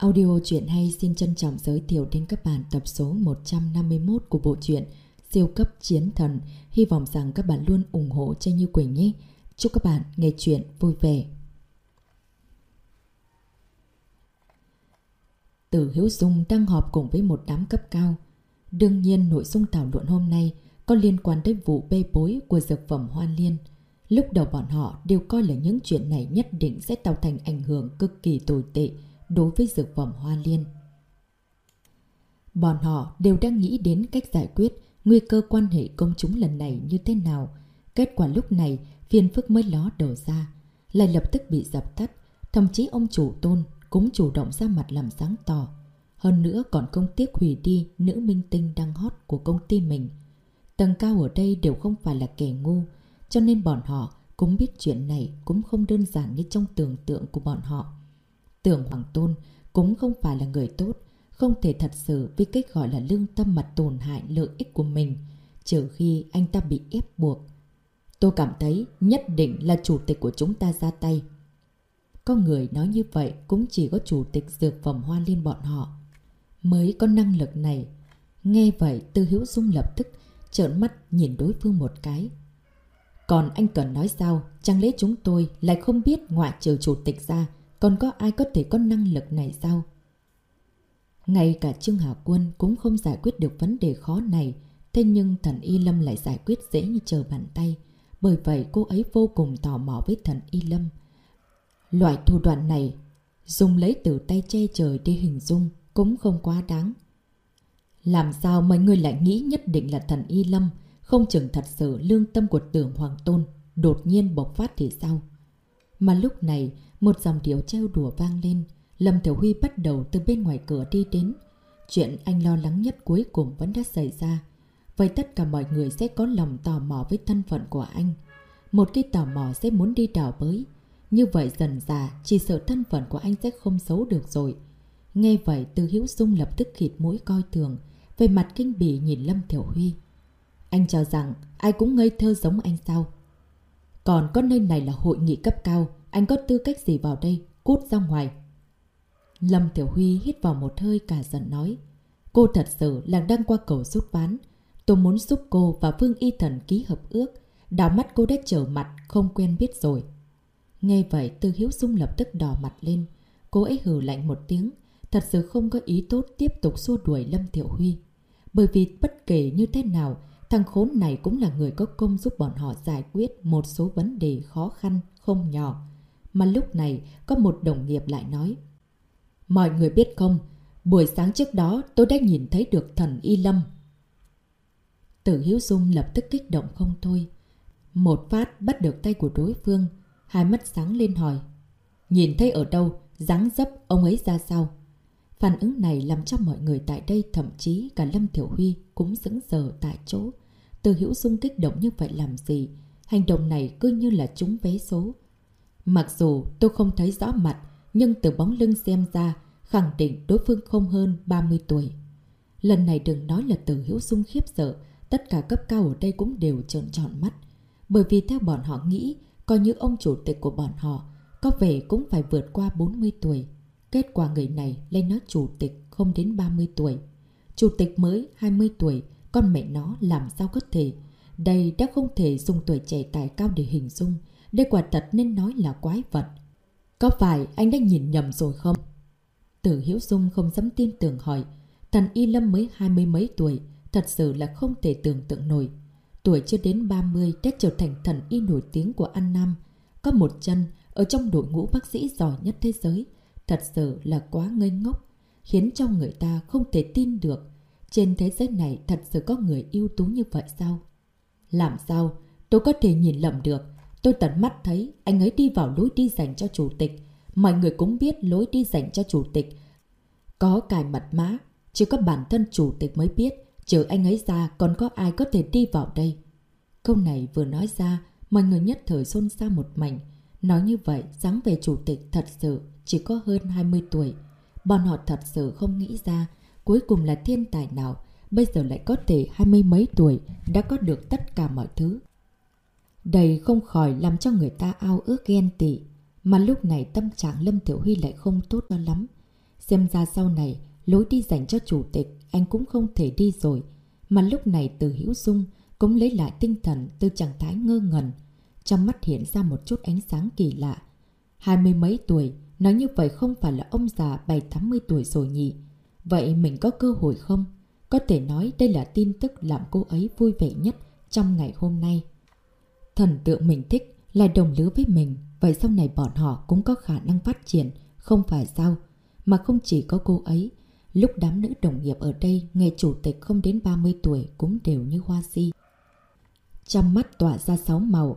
Audio truyện hay xin trân trọng giới thiệu đến các bạn tập số 151 của bộ truyện Siêu cấp chiến thần. Hy vọng rằng các bạn luôn ủng hộ cho Như Quỳnh nhé. Chúc các bạn nghe truyện vui vẻ. Tử Hiếu Dung đang họp cùng với một đám cấp cao. Đương nhiên, nội dung thảo luận hôm nay có liên quan tới vụ bê bối của dược phẩm Hoa Liên. Lúc đầu bọn họ đều coi là những chuyện này nhất định sẽ tạo thành ảnh hưởng cực kỳ tồi tệ đối với dược phẩm Hoa Liên. Bọn họ đều đang nghĩ đến cách giải quyết nguy cơ quan hệ công chúng lần này như thế nào. Kết quả lúc này phiền phức mới ló đầu ra, lại lập tức bị dập tắt. Thậm chí ông chủ tôn cũng chủ động ra mặt làm sáng tỏ. Hơn nữa còn công tiếc hủy đi nữ minh tinh đang hot của công ty mình. Tầng cao ở đây đều không phải là kẻ ngu, cho nên bọn họ cũng biết chuyện này cũng không đơn giản như trong tưởng tượng của bọn họ. Tưởng Hoàng Tôn cũng không phải là người tốt, không thể thật sự vì cách gọi là lương tâm mà tổn hại lợi ích của mình, trừ khi anh ta bị ép buộc. Tôi cảm thấy nhất định là chủ tịch của chúng ta ra tay. Có người nói như vậy cũng chỉ có chủ tịch dược phẩm hoa liên bọn họ. Mới có năng lực này. Nghe vậy Tư Hiếu Dung lập tức trợn mắt nhìn đối phương một cái. Còn anh cần nói sao, chẳng lẽ chúng tôi lại không biết ngoại trừ chủ tịch ra, còn có ai có thể có năng lực này sao? Ngay cả Trương Hà Quân cũng không giải quyết được vấn đề khó này, thế nhưng thần Y Lâm lại giải quyết dễ như chờ bàn tay. Bởi vậy cô ấy vô cùng tò mò với thần Y Lâm. Loại thủ đoạn này, dùng lấy từ tay che trời để hình dung cũng không quá đáng. Làm sao mọi người lại nghĩ nhất định là thần Y Lâm, không chừng thật sự lương tâm của tưởng Hoàng Tôn đột nhiên bộc phát thì sao? Mà lúc này, một dòng điệu treo đùa vang lên, Lâm Thiểu Huy bắt đầu từ bên ngoài cửa đi đến. Chuyện anh lo lắng nhất cuối cùng vẫn đã xảy ra. Vậy tất cả mọi người sẽ có lòng tò mò với thân phận của anh. Một khi tò mò sẽ muốn đi đảo bới. Như vậy dần già, chỉ sợ thân phận của anh sẽ không xấu được rồi. Nghe vậy, Từ Hiếu Dung lập tức khịt mũi coi thường, về mặt kinh bỉ nhìn Lâm Thiểu Huy. Anh cho rằng ai cũng ngây thơ giống anh sao? Còn có nơi này là hội nghị cấp cao, anh có tư cách gì vào đây? Cút ra ngoài. Lâm Tiểu Huy hít vào một hơi cả giận nói. Cô thật sự là đang qua cầu rút ván. Tôi muốn giúp cô và Vương Y Thần ký hợp ước. Đào mắt cô đã trở mặt, không quen biết rồi. Nghe vậy, Tư Hiếu Dung lập tức đỏ mặt lên. Cô ấy hừ lạnh một tiếng. Thật sự không có ý tốt tiếp tục xua đuổi Lâm Tiểu Huy. Bởi vì bất kể như thế nào, thằng khốn này cũng là người có công giúp bọn họ giải quyết một số vấn đề khó khăn, không nhỏ. Mà lúc này, có một đồng nghiệp lại nói. Mọi người biết không, buổi sáng trước đó tôi đã nhìn thấy được thần Y Lâm. Tử Hiếu Dung lập tức kích động không thôi. Một phát bắt được tay của đối phương, hai mắt sáng lên hỏi. Nhìn thấy ở đâu, dáng dấp ông ấy ra sao? Phản ứng này làm cho mọi người tại đây thậm chí cả Lâm Thiểu Huy cũng sững sờ tại chỗ. Từ Hữu Dung kích động như vậy làm gì? Hành động này cứ như là trúng vé số. Mặc dù tôi không thấy rõ mặt, nhưng từ bóng lưng xem ra, khẳng định đối phương không hơn 30 tuổi. Lần này đừng nói là từ Hiễu Dung khiếp sợ, tất cả cấp cao ở đây cũng đều trợn tròn mắt. Bởi vì theo bọn họ nghĩ, coi như ông chủ tịch của bọn họ, có vẻ cũng phải vượt qua 40 tuổi. Kết quả người này lên nói chủ tịch không đến 30 tuổi. Chủ tịch mới 20 tuổi, con mẹ nó làm sao có thể. Đây đã không thể dùng tuổi trẻ tài cao để hình dung. Đây quả thật nên nói là quái vật. Có phải anh đã nhìn nhầm rồi không? Tử Hiếu Dung không dám tin tưởng hỏi. Thần Y Lâm mới hai mươi mấy tuổi, thật sự là không thể tưởng tượng nổi. Tuổi chưa đến 30 đã trở thành thần y nổi tiếng của An Nam. Có một chân ở trong đội ngũ bác sĩ giỏi nhất thế giới. Thật sự là quá ngây ngốc, khiến cho người ta không thể tin được. Trên thế giới này thật sự có người ưu tú như vậy sao? Làm sao? Tôi có thể nhìn lầm được. Tôi tận mắt thấy anh ấy đi vào lối đi dành cho chủ tịch. Mọi người cũng biết lối đi dành cho chủ tịch. Có cài mật mã, chỉ có bản thân chủ tịch mới biết. Trừ anh ấy ra còn có ai có thể đi vào đây. Câu này vừa nói ra, mọi người nhất thời xôn xao một mảnh. Nói như vậy, dáng về chủ tịch thật sự chỉ có hơn 20 tuổi. Bọn họ thật sự không nghĩ ra cuối cùng là thiên tài nào bây giờ lại có thể hai mươi mấy tuổi đã có được tất cả mọi thứ. Đây không khỏi làm cho người ta ao ước ghen tị. Mà lúc này tâm trạng Lâm Tiểu Huy lại không tốt cho lắm. Xem ra sau này, lối đi dành cho chủ tịch anh cũng không thể đi rồi. Mà lúc này từ Hữu Dung cũng lấy lại tinh thần từ trạng thái ngơ ngẩn. Trong mắt hiện ra một chút ánh sáng kỳ lạ. Hai mươi mấy tuổi, nói như vậy không phải là ông già bảy tám mươi tuổi rồi nhỉ. Vậy mình có cơ hội không? Có thể nói đây là tin tức làm cô ấy vui vẻ nhất trong ngày hôm nay. Thần tượng mình thích là đồng lứa với mình, vậy sau này bọn họ cũng có khả năng phát triển, không phải sao? Mà không chỉ có cô ấy, lúc đám nữ đồng nghiệp ở đây nghe chủ tịch không đến 30 tuổi cũng đều như hoa si. Trong mắt tỏa ra sáu màu.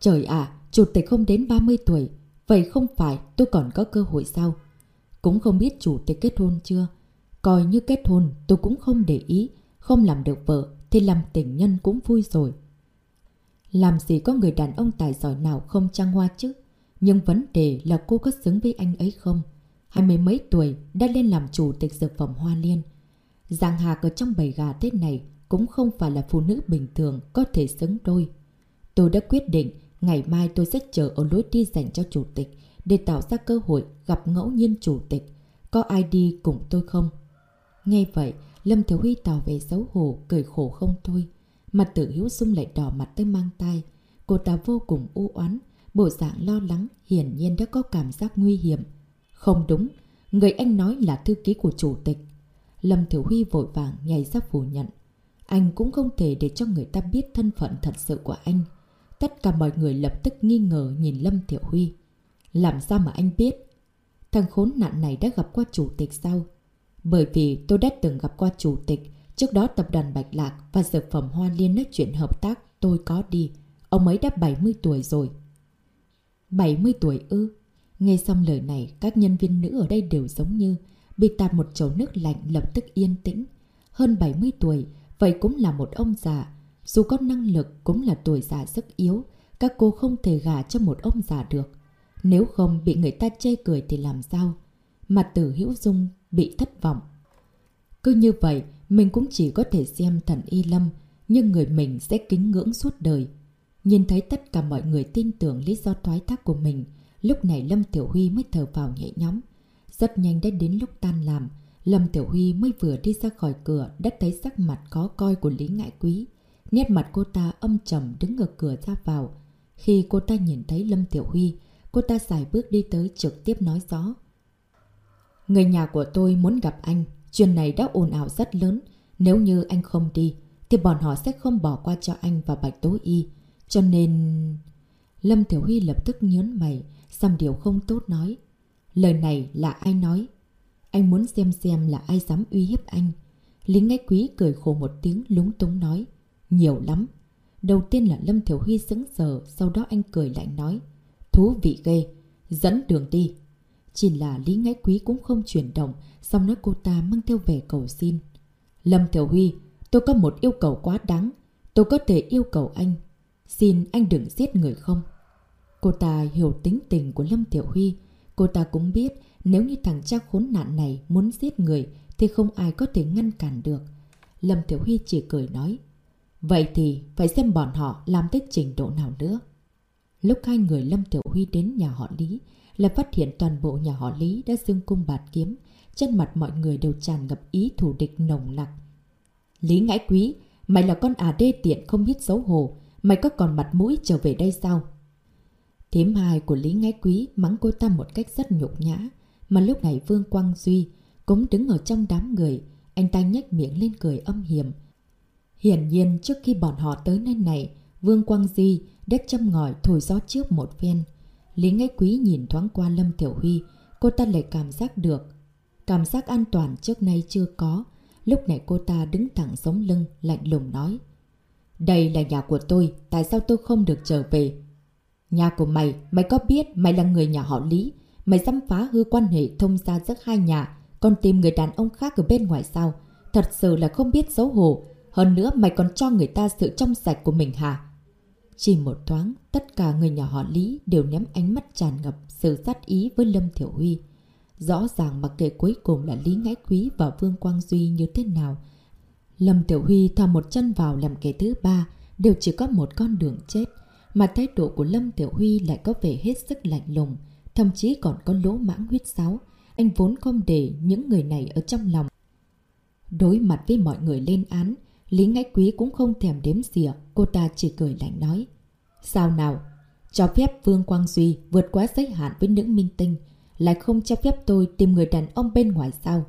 Trời ạ, chủ tịch không đến 30 tuổi, vậy không phải tôi còn có cơ hội sao? Cũng không biết chủ tịch kết hôn chưa? Coi như kết hôn tôi cũng không để ý, không làm được vợ thì làm tình nhân cũng vui rồi. Làm gì có người đàn ông tài giỏi nào không trăng hoa chứ? Nhưng vấn đề là cô có xứng với anh ấy không? Hai mươi mấy tuổi đã lên làm chủ tịch dược phẩm Hoa Liên. Giang Hạc ở trong bầy gà Tết này cũng không phải là phụ nữ bình thường có thể xứng đôi. Tôi đã quyết định ngày mai tôi sẽ chờ ở lối đi dành cho chủ tịch để tạo ra cơ hội gặp ngẫu nhiên chủ tịch. Có ai đi cùng tôi không? Nghe vậy, Lâm Thiếu Huy tỏ về xấu hổ, cười khổ không thôi. Mặt tự hữu sung lại đỏ mặt tới mang tay. Cô ta vô cùng u oán bộ dạng lo lắng, hiển nhiên đã có cảm giác nguy hiểm. Không đúng, người anh nói là thư ký của chủ tịch. Lâm Thiểu Huy vội vàng nhảy ra phủ nhận. Anh cũng không thể để cho người ta biết thân phận thật sự của anh. Tất cả mọi người lập tức nghi ngờ nhìn Lâm Thiểu Huy. Làm sao mà anh biết? Thằng khốn nạn này đã gặp qua chủ tịch sao? Bởi vì tôi đã từng gặp qua chủ tịch. Trước đó tập đoàn Bạch Lạc và dược phẩm Hoa Liên nói chuyện hợp tác tôi có đi. Ông ấy đã 70 tuổi rồi. 70 tuổi ư? Nghe xong lời này, các nhân viên nữ ở đây đều giống như bị tạt một chậu nước lạnh lập tức yên tĩnh. Hơn 70 tuổi, vậy cũng là một ông già. Dù có năng lực cũng là tuổi già rất yếu, các cô không thể gả cho một ông già được. Nếu không bị người ta chê cười thì làm sao? Mặt tử hữu dung bị thất vọng. Cứ như vậy, mình cũng chỉ có thể xem thần Y Lâm, nhưng người mình sẽ kính ngưỡng suốt đời. Nhìn thấy tất cả mọi người tin tưởng lý do thoái thác của mình, lúc này Lâm Tiểu Huy mới thở vào nhẹ nhõm. Rất nhanh đã đến lúc tan làm, Lâm Tiểu Huy mới vừa đi ra khỏi cửa đã thấy sắc mặt khó coi của Lý Ngại Quý. Nét mặt cô ta âm trầm đứng ở cửa ra vào. Khi cô ta nhìn thấy Lâm Tiểu Huy, cô ta xài bước đi tới trực tiếp nói rõ. Người nhà của tôi muốn gặp anh, chuyện này đã ồn ào rất lớn. Nếu như anh không đi, thì bọn họ sẽ không bỏ qua cho anh và Bạch Tố Y. Cho nên... Lâm Tiểu Huy lập tức nhớn mày, xăm điều không tốt nói. Lời này là ai nói? Anh muốn xem xem là ai dám uy hiếp anh. Lính ngay quý cười khổ một tiếng lúng túng nói. Nhiều lắm. Đầu tiên là Lâm Thiểu Huy sững sờ, sau đó anh cười lạnh nói. Thú vị ghê, dẫn đường đi. Chỉ là Lý Ngãi Quý cũng không chuyển động, xong nói cô ta mang theo về cầu xin. Lâm Thiểu Huy, tôi có một yêu cầu quá đáng. Tôi có thể yêu cầu anh. Xin anh đừng giết người không? Cô ta hiểu tính tình của Lâm Tiểu Huy. Cô ta cũng biết nếu như thằng cha khốn nạn này muốn giết người thì không ai có thể ngăn cản được. Lâm Tiểu Huy chỉ cười nói. Vậy thì phải xem bọn họ làm tới trình độ nào nữa. Lúc hai người Lâm Tiểu Huy đến nhà họ Lý là phát hiện toàn bộ nhà họ Lý đã dương cung bạt kiếm. Trên mặt mọi người đều tràn ngập ý thù địch nồng nặc. Lý ngãi quý, mày là con à đê tiện không biết xấu hổ. Mày có còn mặt mũi trở về đây sao? Thím hai của Lý Ngãi Quý mắng cô ta một cách rất nhục nhã. Mà lúc này Vương Quang Duy cũng đứng ở trong đám người. Anh ta nhếch miệng lên cười âm hiểm. Hiển nhiên trước khi bọn họ tới nơi này, Vương Quang Duy đã châm ngòi thổi gió trước một phen. Lý Ngãi Quý nhìn thoáng qua Lâm Tiểu Huy, cô ta lại cảm giác được. Cảm giác an toàn trước nay chưa có. Lúc này cô ta đứng thẳng sống lưng, lạnh lùng nói. Đây là nhà của tôi, tại sao tôi không được trở về? Nhà của mày, mày có biết mày là người nhà họ Lý? Mày dám phá hư quan hệ thông gia giữa hai nhà, còn tìm người đàn ông khác ở bên ngoài sao? Thật sự là không biết xấu hổ. Hơn nữa mày còn cho người ta sự trong sạch của mình hả? Chỉ một thoáng, tất cả người nhà họ Lý đều ném ánh mắt tràn ngập sự sát ý với Lâm Thiểu Huy. Rõ ràng mặc kệ cuối cùng là Lý Ngãi Quý và Vương Quang Duy như thế nào. Lâm Tiểu Huy thò một chân vào làm kẻ thứ ba, đều chỉ có một con đường chết. Mà thái độ của Lâm Tiểu Huy lại có vẻ hết sức lạnh lùng, thậm chí còn có lỗ mãng huyết sáo. anh vốn không để những người này ở trong lòng. Đối mặt với mọi người lên án, Lý Ngãi Quý cũng không thèm đếm xỉa, cô ta chỉ cười lạnh nói. Sao nào? Cho phép Vương Quang Duy vượt quá giới hạn với nữ minh tinh, lại không cho phép tôi tìm người đàn ông bên ngoài sao?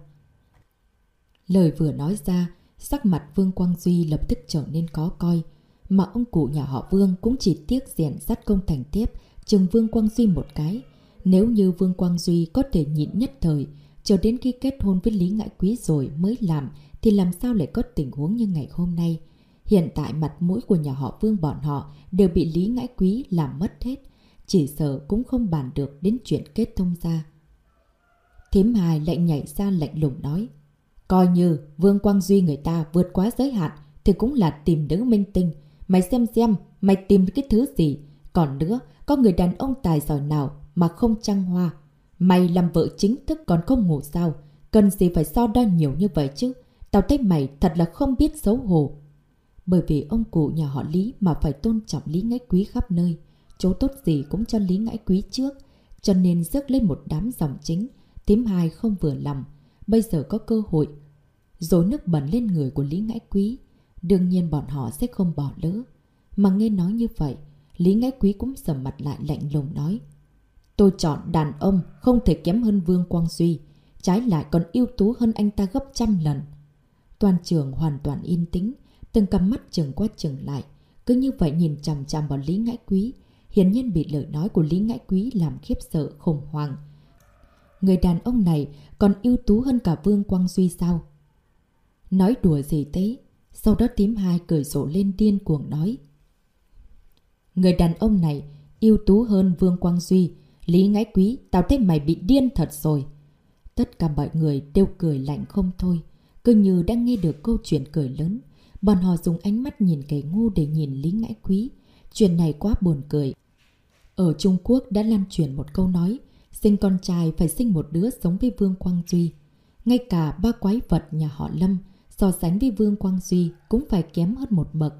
Lời vừa nói ra, sắc mặt Vương Quang Duy lập tức trở nên có coi, mà ông cụ nhà họ Vương cũng chỉ tiếc rèn sắt công thành tiếp, chừng Vương Quang Duy một cái. Nếu như Vương Quang Duy có thể nhịn nhất thời, chờ đến khi kết hôn với Lý Ngãi Quý rồi mới làm, thì làm sao lại có tình huống như ngày hôm nay? Hiện tại mặt mũi của nhà họ Vương bọn họ đều bị Lý Ngãi Quý làm mất hết. Chỉ sợ cũng không bàn được đến chuyện kết thông ra. Thím hài lại nhảy ra lạnh lùng nói. Coi như Vương Quang Duy người ta vượt quá giới hạn thì cũng là tìm nữ minh tinh. Mày xem xem, mày tìm cái thứ gì. Còn nữa, có người đàn ông tài giỏi nào mà không trăng hoa. Mày làm vợ chính thức còn không ngủ sao? Cần gì phải so đo nhiều như vậy chứ? Tao thấy mày thật là không biết xấu hổ. Bởi vì ông cụ nhà họ Lý mà phải tôn trọng Lý Ngãi Quý khắp nơi. Chỗ tốt gì cũng cho Lý Ngãi Quý trước. Cho nên rước lên một đám dòng chính. Tím hai không vừa lòng. Bây giờ có cơ hội. Rồi nước bẩn lên người của Lý Ngãi Quý. Đương nhiên bọn họ sẽ không bỏ lỡ. Mà nghe nói như vậy, Lý Ngãi Quý cũng sầm mặt lại lạnh lùng nói. Tôi chọn đàn ông không thể kém hơn Vương Quang Duy. Trái lại còn ưu tú hơn anh ta gấp trăm lần. Toàn trường hoàn toàn yên tĩnh, từng cắm mắt chừng qua chừng lại. Cứ như vậy nhìn chằm chằm vào Lý Ngãi Quý. Hiển nhiên bị lời nói của Lý Ngãi Quý làm khiếp sợ khủng hoảng. Người đàn ông này còn ưu tú hơn cả Vương Quang Duy sao? Nói đùa gì thế? Sau đó tím hai cười rộ lên điên cuồng nói. Người đàn ông này ưu tú hơn Vương Quang Duy. Lý Ngãi Quý, tao thấy mày bị điên thật rồi. Tất cả mọi người đều cười lạnh không thôi. Cứ như đang nghe được câu chuyện cười lớn. Bọn họ dùng ánh mắt nhìn kẻ ngu để nhìn Lý Ngãi Quý. Chuyện này quá buồn cười. Ở Trung Quốc đã lan truyền một câu nói, sinh con trai phải sinh một đứa sống với Vương Quang Duy. Ngay cả ba quái vật nhà họ Lâm so sánh với Vương Quang Duy cũng phải kém hơn một bậc.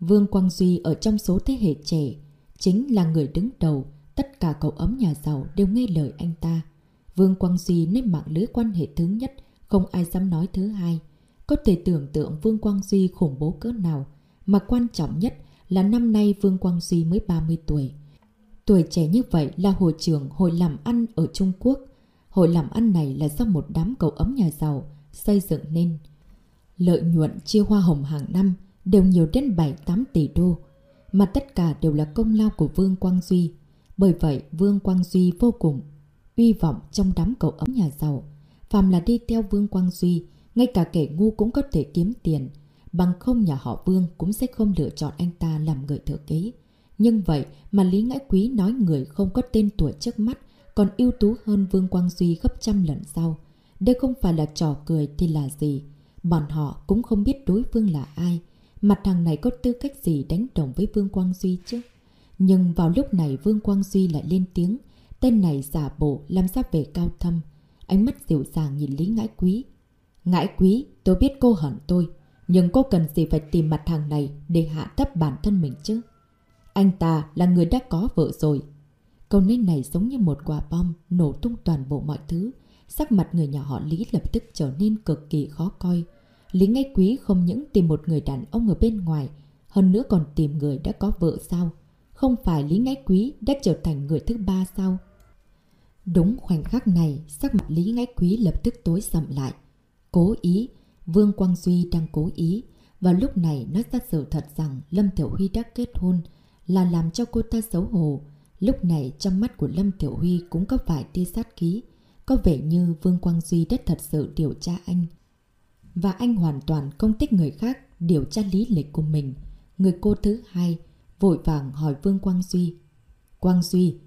Vương Quang Duy ở trong số thế hệ trẻ, chính là người đứng đầu, tất cả cậu ấm nhà giàu đều nghe lời anh ta. Vương Quang Duy nên mạng lưới quan hệ thứ nhất, không ai dám nói thứ hai. Có thể tưởng tượng Vương Quang Duy khủng bố cỡ nào, mà quan trọng nhất là năm nay Vương Quang Duy mới 30 tuổi. Tuổi trẻ như vậy là hội trưởng hội làm ăn ở Trung Quốc. Hội làm ăn này là do một đám cậu ấm nhà giàu xây dựng nên. Lợi nhuận chia hoa hồng hàng năm đều nhiều đến 7-8 tỷ đô, mà tất cả đều là công lao của Vương Quang Duy. Bởi vậy, Vương Quang Duy vô cùng uy vọng trong đám cậu ấm nhà giàu. Phàm là đi theo Vương Quang Duy, ngay cả kẻ ngu cũng có thể kiếm tiền. Bằng không nhà họ Vương cũng sẽ không lựa chọn anh ta làm người thừa kế. Nhưng vậy mà Lý Ngãi Quý nói người không có tên tuổi trước mắt còn ưu tú hơn Vương Quang Duy gấp trăm lần sau. Đây không phải là trò cười thì là gì. Bọn họ cũng không biết đối phương là ai. Mặt thằng này có tư cách gì đánh đồng với Vương Quang Duy chứ? Nhưng vào lúc này Vương Quang Duy lại lên tiếng. Tên này giả bộ làm ra về cao thâm. Ánh mắt dịu dàng nhìn Lý Ngãi Quý. Ngãi Quý, tôi biết cô hận tôi. Nhưng cô cần gì phải tìm mặt thằng này để hạ thấp bản thân mình chứ? Anh ta là người đã có vợ rồi. Câu nói này giống như một quả bom nổ tung toàn bộ mọi thứ. Sắc mặt người nhà họ Lý lập tức trở nên cực kỳ khó coi. Lý Ngay Quý không những tìm một người đàn ông ở bên ngoài, hơn nữa còn tìm người đã có vợ sao? Không phải Lý Ngay Quý đã trở thành người thứ ba sao? Đúng khoảnh khắc này, sắc mặt Lý Ngay Quý lập tức tối sầm lại. Cố ý, Vương Quang Duy đang cố ý. Vào lúc này nói ra sự thật rằng Lâm Tiểu Huy đã kết hôn là làm cho cô ta xấu hổ. Lúc này trong mắt của Lâm Tiểu Huy cũng có vài tia sát khí. Có vẻ như Vương Quang Duy đã thật sự điều tra anh. Và anh hoàn toàn không thích người khác điều tra lý lịch của mình. Người cô thứ hai vội vàng hỏi Vương Quang Duy. Quang Duy,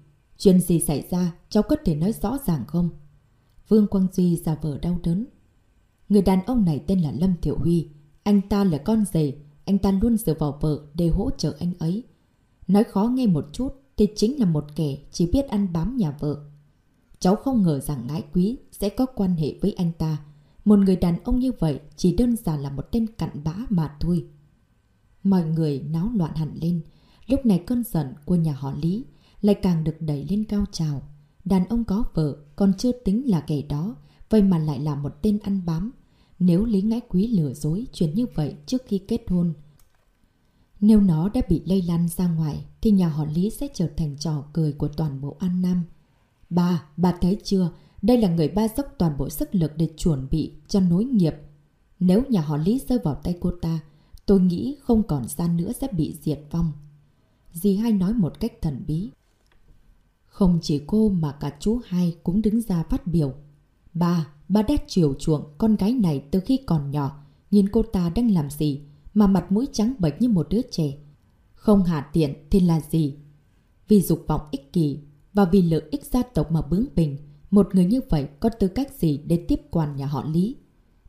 chuyện gì xảy ra cháu có thể nói rõ ràng không? Vương Quang Duy giả vờ đau đớn. Người đàn ông này tên là Lâm Thiệu Huy. Anh ta là con rể, anh ta luôn dựa vào vợ để hỗ trợ anh ấy. Nói khó nghe một chút thì chính là một kẻ chỉ biết ăn bám nhà vợ. Cháu không ngờ rằng ngãi quý sẽ có quan hệ với anh ta. Một người đàn ông như vậy chỉ đơn giản là một tên cặn bã mà thôi. Mọi người náo loạn hẳn lên. Lúc này cơn giận của nhà họ Lý lại càng được đẩy lên cao trào. Đàn ông có vợ còn chưa tính là kẻ đó, vậy mà lại là một tên ăn bám. Nếu Lý Ngãi Quý lừa dối chuyện như vậy trước khi kết hôn, nếu nó đã bị lây lan ra ngoài thì nhà họ Lý sẽ trở thành trò cười của toàn bộ An Nam. bà, bà thấy chưa? Đây là người ba dốc toàn bộ sức lực để chuẩn bị cho nối nghiệp. Nếu nhà họ Lý rơi vào tay cô ta, tôi nghĩ không còn gian nữa sẽ bị diệt vong. Dì hai nói một cách thần bí. Không chỉ cô mà cả chú hai cũng đứng ra phát biểu. Ba, ba đã chiều chuộng con gái này từ khi còn nhỏ. Nhìn cô ta đang làm gì mà mặt mũi trắng bệch như một đứa trẻ. Không hạ tiện thì là gì? Vì dục vọng ích kỷ và vì lợi ích gia tộc mà bướng bỉnh, một người như vậy có tư cách gì để tiếp quản nhà họ Lý?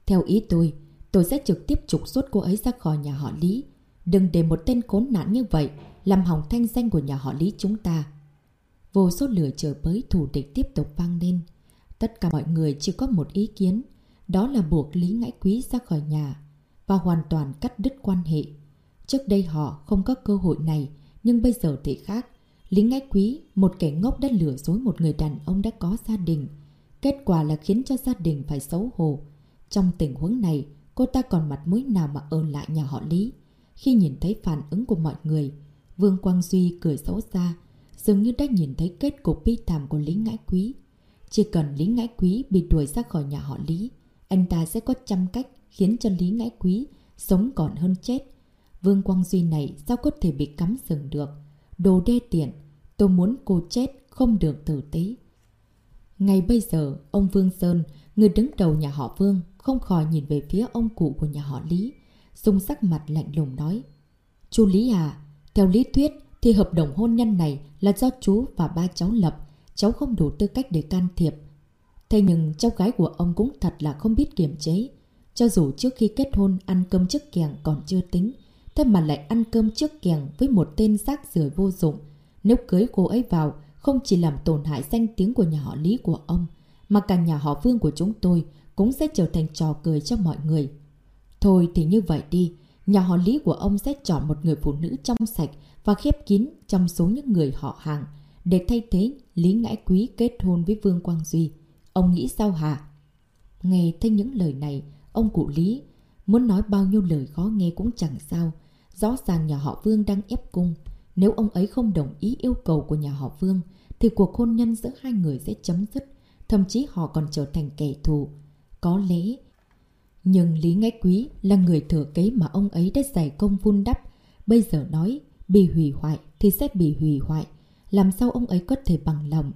Theo ý tôi, tôi sẽ trực tiếp trục xuất cô ấy ra khỏi nhà họ Lý. Đừng để một tên khốn nạn như vậy làm hỏng thanh danh của nhà họ Lý chúng ta. Vô số lửa chở bới thủ địch tiếp tục vang lên. Tất cả mọi người chỉ có một ý kiến, đó là buộc Lý Ngãi Quý ra khỏi nhà và hoàn toàn cắt đứt quan hệ. Trước đây họ không có cơ hội này, nhưng bây giờ thì khác. Lý Ngãi Quý, một kẻ ngốc đã lừa dối một người đàn ông đã có gia đình. Kết quả là khiến cho gia đình phải xấu hổ. Trong tình huống này, cô ta còn mặt mũi nào mà ở lại nhà họ Lý. Khi nhìn thấy phản ứng của mọi người, Vương Quang Duy cười xấu xa, dường như đã nhìn thấy kết cục bi thảm của Lý Ngãi Quý. Chỉ cần Lý Ngãi Quý bị đuổi ra khỏi nhà họ Lý, anh ta sẽ có trăm cách khiến cho Lý Ngãi Quý sống còn hơn chết. Vương Quang Duy này sao có thể bị cắm sừng được? Đồ đê tiện, tôi muốn cô chết không được tử tế. Ngay bây giờ, ông Vương Sơn, người đứng đầu nhà họ Vương, không khỏi nhìn về phía ông cụ của nhà họ Lý, dùng sắc mặt lạnh lùng nói. Chú Lý à, theo lý thuyết thì hợp đồng hôn nhân này là do chú và ba cháu lập, cháu không đủ tư cách để can thiệp. Thế nhưng cháu gái của ông cũng thật là không biết kiềm chế. Cho dù trước khi kết hôn ăn cơm trước kèng còn chưa tính, thế mà lại ăn cơm trước kèng với một tên rác rưởi vô dụng. Nếu cưới cô ấy vào, không chỉ làm tổn hại danh tiếng của nhà họ Lý của ông, mà cả nhà họ Vương của chúng tôi cũng sẽ trở thành trò cười cho mọi người. Thôi thì như vậy đi, nhà họ Lý của ông sẽ chọn một người phụ nữ trong sạch và khép kín trong số những người họ hàng để thay thế Lý Ngãi Quý kết hôn với Vương Quang Duy. Ông nghĩ sao hả? Nghe thấy những lời này, ông cụ Lý muốn nói bao nhiêu lời khó nghe cũng chẳng sao. Rõ ràng nhà họ Vương đang ép cung. Nếu ông ấy không đồng ý yêu cầu của nhà họ Vương, thì cuộc hôn nhân giữa hai người sẽ chấm dứt. Thậm chí họ còn trở thành kẻ thù. Có lẽ... Nhưng Lý Ngãi Quý là người thừa kế mà ông ấy đã giải công vun đắp. Bây giờ nói bị hủy hoại thì sẽ bị hủy hoại. Làm sao ông ấy có thể bằng lòng?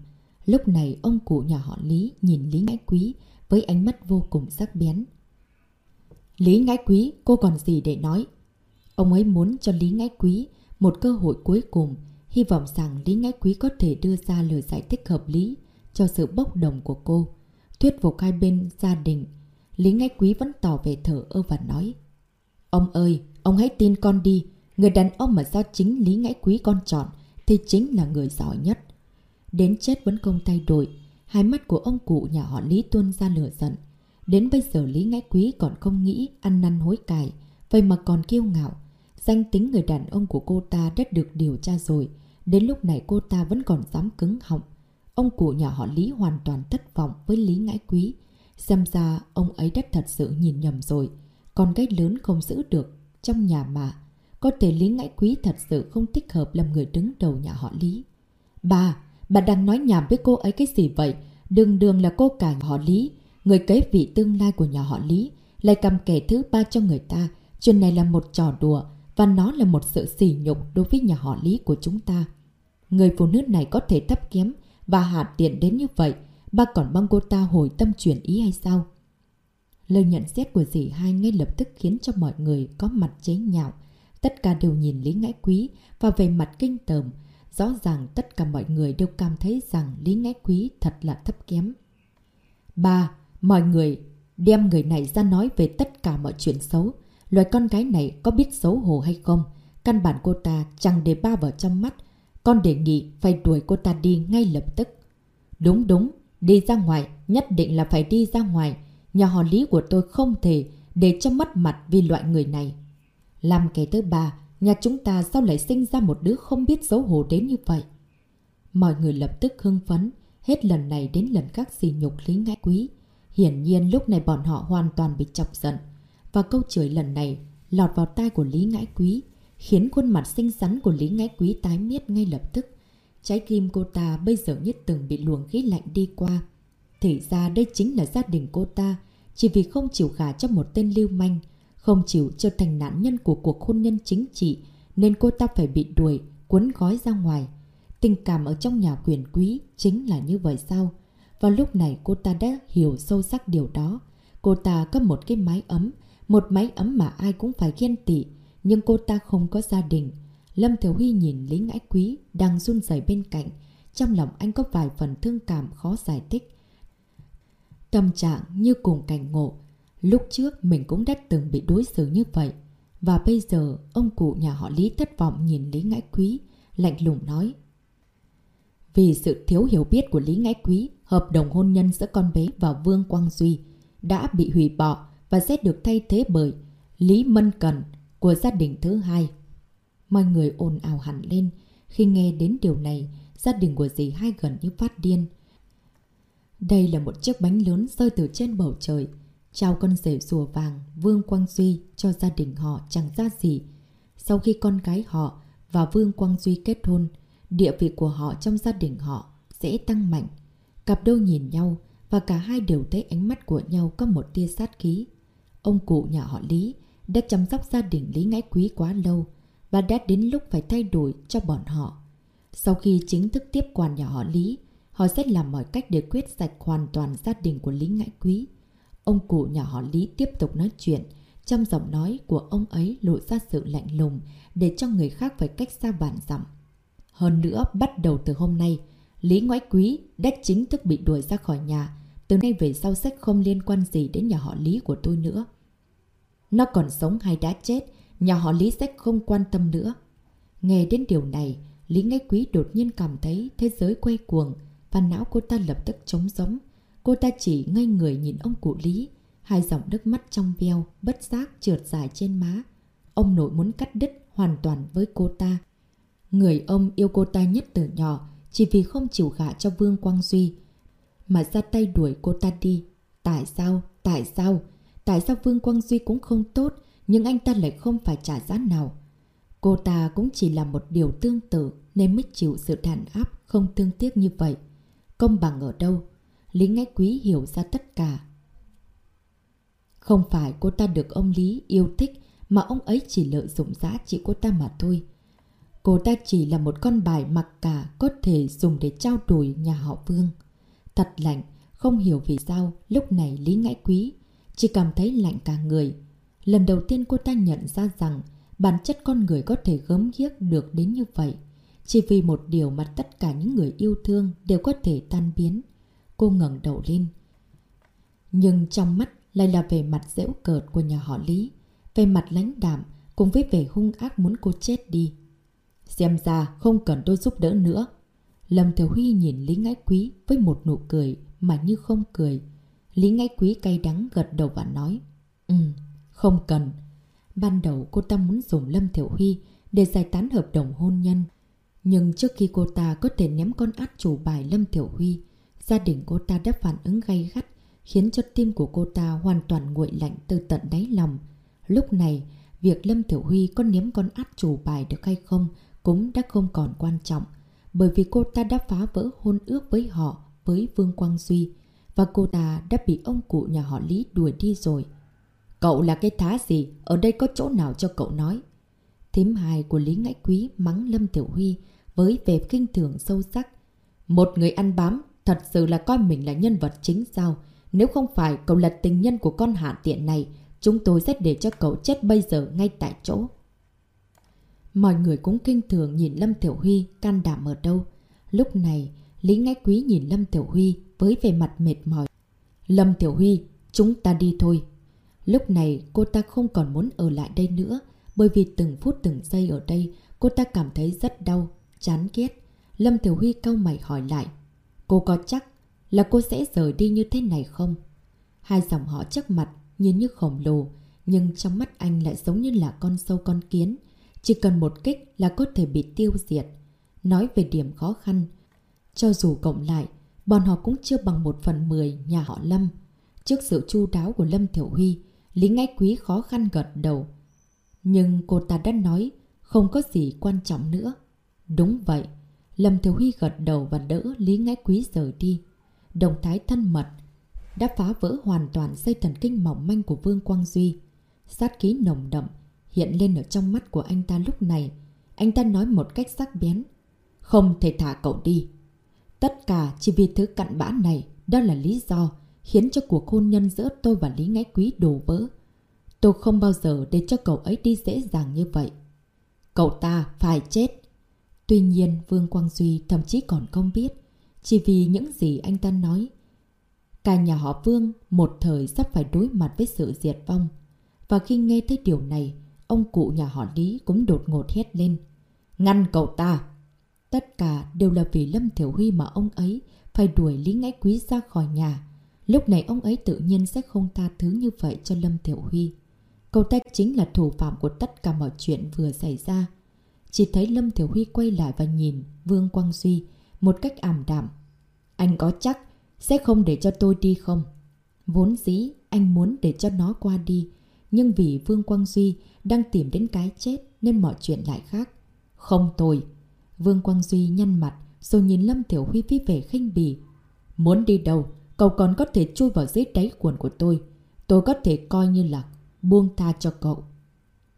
Lúc này ông cụ nhà họ Lý nhìn Lý Ngãi Quý với ánh mắt vô cùng sắc bén. Lý Ngãi Quý, cô còn gì để nói? Ông ấy muốn cho Lý Ngãi Quý một cơ hội cuối cùng, hy vọng rằng Lý Ngãi Quý có thể đưa ra lời giải thích hợp lý cho sự bốc đồng của cô. Thuyết phục hai bên gia đình, Lý Ngãi Quý vẫn tỏ về thở ơ và nói. Ông ơi, ông hãy tin con đi, người đàn ông mà do chính Lý Ngãi Quý con chọn thì chính là người giỏi nhất. Đến chết vẫn không thay đổi, hai mắt của ông cụ nhà họ Lý tuôn ra lửa giận. Đến bây giờ Lý Ngãi Quý còn không nghĩ ăn năn hối cải, vậy mà còn kiêu ngạo. Danh tính người đàn ông của cô ta đã được điều tra rồi, đến lúc này cô ta vẫn còn dám cứng họng. Ông cụ nhà họ Lý hoàn toàn thất vọng với Lý Ngãi Quý. Xem ra ông ấy đã thật sự nhìn nhầm rồi, còn gái lớn không giữ được trong nhà mà. Có thể Lý Ngãi Quý thật sự không thích hợp làm người đứng đầu nhà họ Lý. Bà, bà đang nói nhảm với cô ấy cái gì vậy? Đường đường là cô cả họ Lý, người kế vị tương lai của nhà họ Lý, lại cầm kẻ thứ ba cho người ta. Chuyện này là một trò đùa và nó là một sự sỉ nhục đối với nhà họ Lý của chúng ta. Người phụ nữ này có thể thấp kém và hạ tiện đến như vậy, ba còn mong cô ta hồi tâm chuyển ý hay sao? Lời nhận xét của dì hai ngay lập tức khiến cho mọi người có mặt chế nhạo. Tất cả đều nhìn Lý Ngãi Quý và về mặt kinh tởm. Rõ ràng tất cả mọi người đều cảm thấy rằng Lý Ngãi Quý thật là thấp kém. Ba, mọi người đem người này ra nói về tất cả mọi chuyện xấu. Loài con gái này có biết xấu hổ hay không? Căn bản cô ta chẳng để ba vào trong mắt. Con đề nghị phải đuổi cô ta đi ngay lập tức. Đúng đúng, đi ra ngoài, nhất định là phải đi ra ngoài. Nhà họ lý của tôi không thể để cho mất mặt vì loại người này. Làm kẻ thứ ba, nhà chúng ta sao lại sinh ra một đứa không biết xấu hổ đến như vậy? Mọi người lập tức hưng phấn, hết lần này đến lần khác xì nhục Lý Ngãi Quý. Hiển nhiên lúc này bọn họ hoàn toàn bị chọc giận. Và câu chửi lần này lọt vào tai của Lý Ngãi Quý, khiến khuôn mặt xinh xắn của Lý Ngãi Quý tái miết ngay lập tức. Trái tim cô ta bây giờ như từng bị luồng khí lạnh đi qua. Thì ra đây chính là gia đình cô ta, chỉ vì không chịu gả cho một tên lưu manh, không chịu trở thành nạn nhân của cuộc hôn nhân chính trị, nên cô ta phải bị đuổi, cuốn gói ra ngoài. Tình cảm ở trong nhà quyền quý chính là như vậy sao? Vào lúc này cô ta đã hiểu sâu sắc điều đó. Cô ta có một cái mái ấm, một mái ấm mà ai cũng phải ghen tị, nhưng cô ta không có gia đình. Lâm thiếu Huy nhìn Lý Ngãi Quý đang run rẩy bên cạnh, trong lòng anh có vài phần thương cảm khó giải thích. Tâm trạng như cùng cảnh ngộ, lúc trước mình cũng đã từng bị đối xử như vậy. Và bây giờ, ông cụ nhà họ Lý thất vọng nhìn Lý Ngãi Quý, lạnh lùng nói. Vì sự thiếu hiểu biết của Lý Ngãi Quý, hợp đồng hôn nhân giữa con bé và Vương Quang Duy đã bị hủy bỏ và sẽ được thay thế bởi Lý Mân Cần của gia đình thứ hai. Mọi người ồn ào hẳn lên. Khi nghe đến điều này, gia đình của dì hai gần như phát điên. Đây là một chiếc bánh lớn rơi từ trên bầu trời. Trao con rể rùa vàng Vương Quang Duy cho gia đình họ chẳng ra gì. Sau khi con gái họ và Vương Quang Duy kết hôn, địa vị của họ trong gia đình họ sẽ tăng mạnh. Cặp đôi nhìn nhau và cả hai đều thấy ánh mắt của nhau có một tia sát khí. Ông cụ nhà họ Lý đã chăm sóc gia đình Lý Ngãi Quý quá lâu và đã đến lúc phải thay đổi cho bọn họ. Sau khi chính thức tiếp quản nhà họ Lý, họ sẽ làm mọi cách để quyết sạch hoàn toàn gia đình của Lý Ngãi Quý. Ông cụ nhà họ Lý tiếp tục nói chuyện, trong giọng nói của ông ấy lộ ra sự lạnh lùng để cho người khác phải cách xa bản giọng. Hơn nữa, bắt đầu từ hôm nay, Lý Ngoại Quý đã chính thức bị đuổi ra khỏi nhà. Từ nay về sau sách không liên quan gì đến nhà họ Lý của tôi nữa. Nó còn sống hay đã chết, nhà họ Lý sẽ không quan tâm nữa. Nghe đến điều này, Lý Ngay Quý đột nhiên cảm thấy thế giới quay cuồng và não cô ta lập tức trống giống. Cô ta chỉ ngay người nhìn ông cụ Lý, hai dòng nước mắt trong veo, bất giác trượt dài trên má. Ông nội muốn cắt đứt hoàn toàn với cô ta. Người ông yêu cô ta nhất từ nhỏ chỉ vì không chịu gả cho Vương Quang Duy mà ra tay đuổi cô ta đi. Tại sao? Tại sao? Tại sao Vương Quang Duy cũng không tốt nhưng anh ta lại không phải trả giá nào? Cô ta cũng chỉ là một điều tương tự nên mới chịu sự đàn áp không thương tiếc như vậy. Công bằng ở đâu? Lý Ngãi Quý hiểu ra tất cả. Không phải cô ta được ông Lý yêu thích mà ông ấy chỉ lợi dụng giá trị cô ta mà thôi. Cô ta chỉ là một con bài mặc cả có thể dùng để trao đổi nhà họ Vương. Thật lạnh, không hiểu vì sao lúc này Lý Ngãi Quý chỉ cảm thấy lạnh cả người. Lần đầu tiên cô ta nhận ra rằng bản chất con người có thể gớm ghiếc được đến như vậy. Chỉ vì một điều mà tất cả những người yêu thương đều có thể tan biến. Cô ngẩng đầu lên. Nhưng trong mắt lại là về mặt dễu cợt của nhà họ Lý. Về mặt lãnh đạm cùng với vẻ hung ác muốn cô chết đi. Xem ra không cần tôi giúp đỡ nữa. Lâm Thiểu Huy nhìn Lý Ngãi Quý với một nụ cười mà như không cười. Lý Ngãi Quý cay đắng gật đầu và nói Ừ, không cần. Ban đầu cô ta muốn dùng Lâm Thiểu Huy để giải tán hợp đồng hôn nhân. Nhưng trước khi cô ta có thể ném con át chủ bài Lâm Thiểu Huy, gia đình cô ta đã phản ứng gay gắt, khiến cho tim của cô ta hoàn toàn nguội lạnh từ tận đáy lòng. Lúc này, việc Lâm Thiểu Huy có niếm con át chủ bài được hay không cũng đã không còn quan trọng, bởi vì cô ta đã phá vỡ hôn ước với họ, với Vương Quang Duy, và cô ta đã bị ông cụ nhà họ Lý đuổi đi rồi. Cậu là cái thá gì? Ở đây có chỗ nào cho cậu nói? Thím hài của Lý Ngãi Quý mắng Lâm Tiểu Huy với vẻ kinh thường sâu sắc. Một người ăn bám, thật sự là coi mình là nhân vật chính sao? Nếu không phải cậu là tình nhân của con hạ tiện này, chúng tôi sẽ để cho cậu chết bây giờ ngay tại chỗ. Mọi người cũng kinh thường nhìn Lâm Tiểu Huy can đảm ở đâu. Lúc này, Lý Ngãi Quý nhìn Lâm Tiểu Huy với vẻ mặt mệt mỏi. Lâm Tiểu Huy, chúng ta đi thôi. Lúc này cô ta không còn muốn ở lại đây nữa bởi vì từng phút từng giây ở đây cô ta cảm thấy rất đau, chán ghét. Lâm Tiểu Huy cau mày hỏi lại. Cô có chắc là cô sẽ rời đi như thế này không? Hai dòng họ trước mặt nhìn như khổng lồ nhưng trong mắt anh lại giống như là con sâu con kiến. Chỉ cần một kích là có thể bị tiêu diệt. Nói về điểm khó khăn, cho dù cộng lại, bọn họ cũng chưa bằng một phần mười nhà họ Lâm. Trước sự chu đáo của Lâm Thiểu Huy, Lý Ngãi Quý khó khăn gật đầu. Nhưng cô ta đã nói không có gì quan trọng nữa. Đúng vậy, Lâm Thiếu Huy gật đầu và đỡ Lý Ngãi Quý rời đi. Động thái thân mật đã phá vỡ hoàn toàn dây thần kinh mỏng manh của Vương Quang Duy. Sát khí nồng đậm hiện lên ở trong mắt của anh ta lúc này. Anh ta nói một cách sắc bén. Không thể thả cậu đi. Tất cả chỉ vì thứ cặn bã này, đó là lý do khiến cho cuộc hôn nhân giữa tôi và Lý Ngãi Quý đổ vỡ. Tôi không bao giờ để cho cậu ấy đi dễ dàng như vậy. Cậu ta phải chết. Tuy nhiên Vương Quang Duy thậm chí còn không biết. Chỉ vì những gì anh ta nói. Cả nhà họ Vương một thời sắp phải đối mặt với sự diệt vong. Và khi nghe thấy điều này, ông cụ nhà họ Lý cũng đột ngột hét lên. Ngăn cậu ta! Tất cả đều là vì Lâm Thiểu Huy mà ông ấy phải đuổi Lý Ngãi Quý ra khỏi nhà. Lúc này ông ấy tự nhiên sẽ không tha thứ như vậy cho Lâm Thiểu Huy. Cậu ta chính là thủ phạm của tất cả mọi chuyện vừa xảy ra. Chỉ thấy Lâm Thiểu Huy quay lại và nhìn Vương Quang Duy một cách ảm đạm. Anh có chắc sẽ không để cho tôi đi không? Vốn dĩ anh muốn để cho nó qua đi. Nhưng vì Vương Quang Duy đang tìm đến cái chết nên mọi chuyện lại khác. Không tôi. Vương Quang Duy nhăn mặt rồi nhìn Lâm Thiểu Huy vi vẻ khinh bì. Muốn đi đâu, cậu còn có thể chui vào dưới đáy quần của tôi. Tôi có thể coi như là buông tha cho cậu.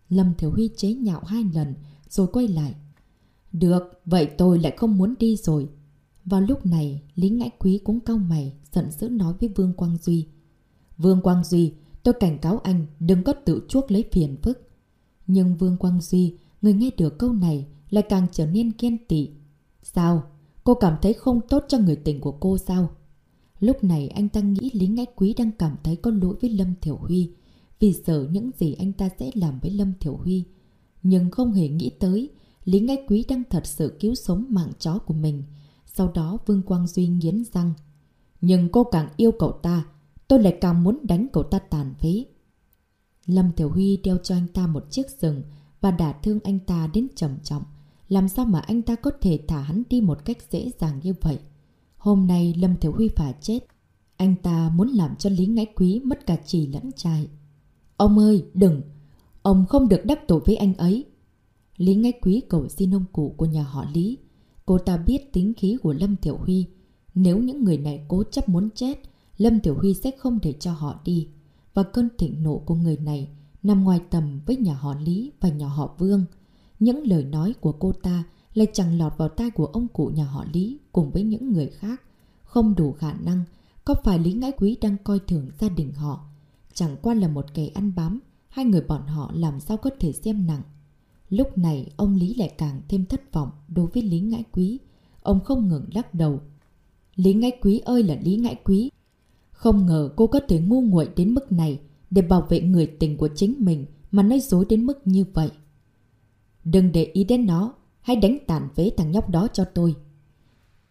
Lâm Thiểu Huy chế nhạo hai lần rồi quay lại. Được, vậy tôi lại không muốn đi rồi. Vào lúc này, Lý Ngãi Quý cũng cau mày, giận dữ nói với Vương Quang Duy. Vương Quang Duy, tôi cảnh cáo anh đừng có tự chuốc lấy phiền phức. Nhưng Vương Quang Duy, người nghe được câu này, lại càng trở nên ghen tị. Sao? Cô cảm thấy không tốt cho người tình của cô sao? Lúc này anh ta nghĩ Lý Ngãi Quý đang cảm thấy có lỗi với Lâm Thiểu Huy vì sợ những gì anh ta sẽ làm với Lâm Thiểu Huy. Nhưng không hề nghĩ tới Lý Ngãi Quý đang thật sự cứu sống mạng chó của mình. Sau đó Vương Quang Duy nghiến răng. Nhưng cô càng yêu cậu ta, tôi lại càng muốn đánh cậu ta tàn phế. Lâm Thiểu Huy đeo cho anh ta một chiếc rừng và đả thương anh ta đến trầm trọng. Làm sao mà anh ta có thể thả hắn đi một cách dễ dàng như vậy? Hôm nay Lâm Thiểu Huy phải chết. Anh ta muốn làm cho Lý Ngãi Quý mất cả chỉ lẫn trai. Ông ơi, đừng! Ông không được đắc tội với anh ấy. Lý Ngãi Quý cầu xin ông cụ của nhà họ Lý. Cô ta biết tính khí của Lâm Tiểu Huy. Nếu những người này cố chấp muốn chết, Lâm Tiểu Huy sẽ không để cho họ đi. Và cơn thịnh nộ của người này nằm ngoài tầm với nhà họ Lý và nhà họ Vương. Những lời nói của cô ta lại chẳng lọt vào tai của ông cụ nhà họ Lý cùng với những người khác. Không đủ khả năng, có phải Lý Ngãi Quý đang coi thường gia đình họ? Chẳng qua là một kẻ ăn bám, hai người bọn họ làm sao có thể xem nặng. Lúc này ông Lý lại càng thêm thất vọng đối với Lý Ngãi Quý. Ông không ngừng lắc đầu. Lý Ngãi Quý ơi là Lý Ngãi Quý. Không ngờ cô có thể ngu nguội đến mức này để bảo vệ người tình của chính mình mà nói dối đến mức như vậy. Đừng để ý đến nó, hãy đánh tàn phế thằng nhóc đó cho tôi.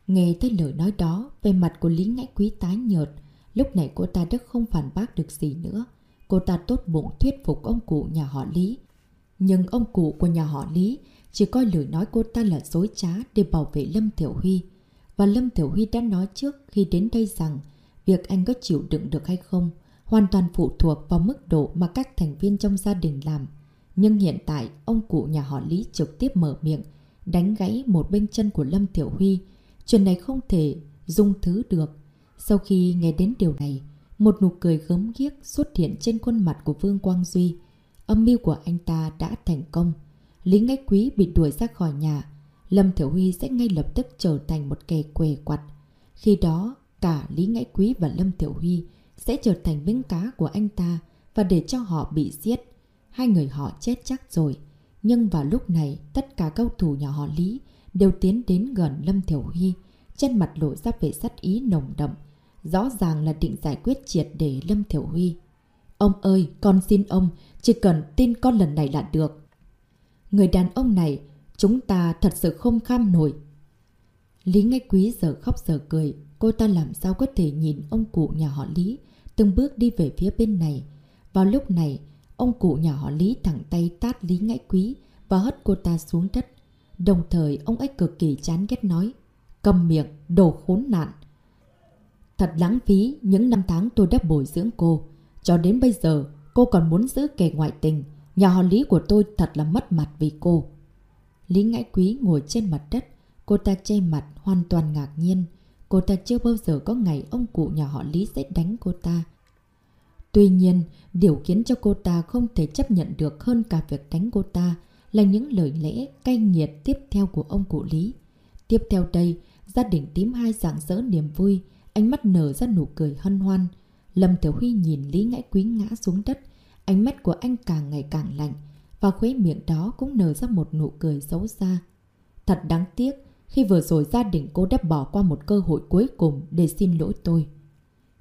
Nghe thấy lời nói đó, về mặt của Lý Ngãi Quý tái nhợt, lúc này cô ta đã không phản bác được gì nữa. Cô ta tốt bụng thuyết phục ông cụ nhà họ Lý. Nhưng ông cụ của nhà họ Lý chỉ coi lời nói cô ta là dối trá để bảo vệ Lâm Tiểu Huy. Và Lâm Tiểu Huy đã nói trước khi đến đây rằng việc anh có chịu đựng được hay không hoàn toàn phụ thuộc vào mức độ mà các thành viên trong gia đình làm. Nhưng hiện tại, ông cụ nhà họ Lý trực tiếp mở miệng, đánh gãy một bên chân của Lâm Tiểu Huy. Chuyện này không thể dung thứ được. Sau khi nghe đến điều này, một nụ cười gớm ghiếc xuất hiện trên khuôn mặt của Vương Quang Duy. Âm mưu của anh ta đã thành công. Lý Ngách Quý bị đuổi ra khỏi nhà. Lâm Thiểu Huy sẽ ngay lập tức trở thành một kẻ què quặt. Khi đó, cả Lý Ngãi Quý và Lâm Tiểu Huy sẽ trở thành miếng cá của anh ta và để cho họ bị giết. Hai người họ chết chắc rồi. Nhưng vào lúc này, tất cả cao thủ nhà họ Lý đều tiến đến gần Lâm Thiểu Huy, trên mặt lộ ra vẻ sắt ý nồng đậm. Rõ ràng là định giải quyết triệt để Lâm Thiểu Huy. Ông ơi, con xin ông, chỉ cần tin con lần này là được. Người đàn ông này, chúng ta thật sự không kham nổi. Lý Ngay Quý giờ khóc giờ cười, cô ta làm sao có thể nhìn ông cụ nhà họ Lý từng bước đi về phía bên này. Vào lúc này, ông cụ nhà họ Lý thẳng tay tát Lý Ngãi Quý và hất cô ta xuống đất. Đồng thời, ông ấy cực kỳ chán ghét nói, cầm miệng, đồ khốn nạn. Thật lãng phí những năm tháng tôi đã bồi dưỡng cô. Cho đến bây giờ, cô còn muốn giữ kẻ ngoại tình. Nhà họ Lý của tôi thật là mất mặt vì cô. Lý Ngãi Quý ngồi trên mặt đất. Cô ta che mặt hoàn toàn ngạc nhiên. Cô ta chưa bao giờ có ngày ông cụ nhà họ Lý sẽ đánh cô ta. Tuy nhiên, điều khiến cho cô ta không thể chấp nhận được hơn cả việc đánh cô ta là những lời lẽ cay nghiệt tiếp theo của ông cụ Lý. Tiếp theo đây, gia đình tím hai dạng dỡ niềm vui, ánh mắt nở ra nụ cười hân hoan. Lâm Tiểu Huy nhìn Lý Ngãi Quý ngã xuống đất, ánh mắt của anh càng ngày càng lạnh, và khuấy miệng đó cũng nở ra một nụ cười xấu xa. Thật đáng tiếc, khi vừa rồi gia đình cô đã bỏ qua một cơ hội cuối cùng để xin lỗi tôi.